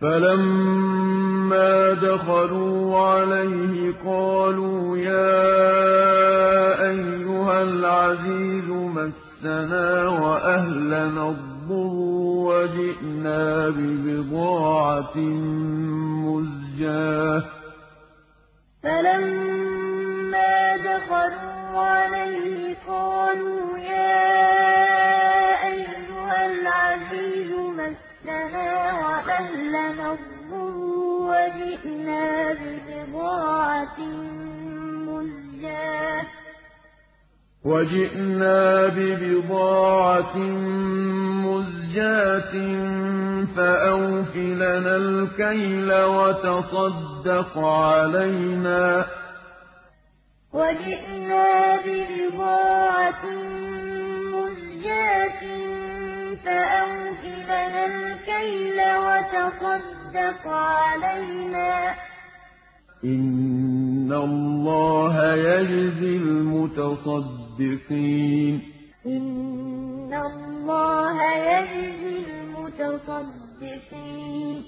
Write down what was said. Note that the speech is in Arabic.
فَلَمَّا دَخَلُوا عَلَيْهِ قَالُوا يَا أَيُّهَا الْعَزِيزُ مَسَّنَا وَأَهْلَنَا الضُّرُّ وَجِئْنَا بِبِضَاعَةٍ مُّزْجَاةٍ فَأَوْفِ لَنَا الْكَيْلَ وَتَصَدَّقْ عَلَيْنَا ۖ إِنَّ اللَّهَ يَجْزِي الْمُتَصَدِّقِينَ فَلَمَّا دَخَلُوا عَلَيْهِ قَالُوا يَا أَيُّهَا الْعَزِيزُ مَسَّنَا وَأَهْلَنَا الضُّرُّ وَجِئْنَا بِبِضَاعَةٍ مُّزْجَاةٍ فَأَوْفِ لَنَا الْكَيْلَ وَتَصَدَّقْ عَلَيْنَا ۖ. إِنَّ اللَّهَ يَجْزِي الْمُتَصَدِّقِينَ.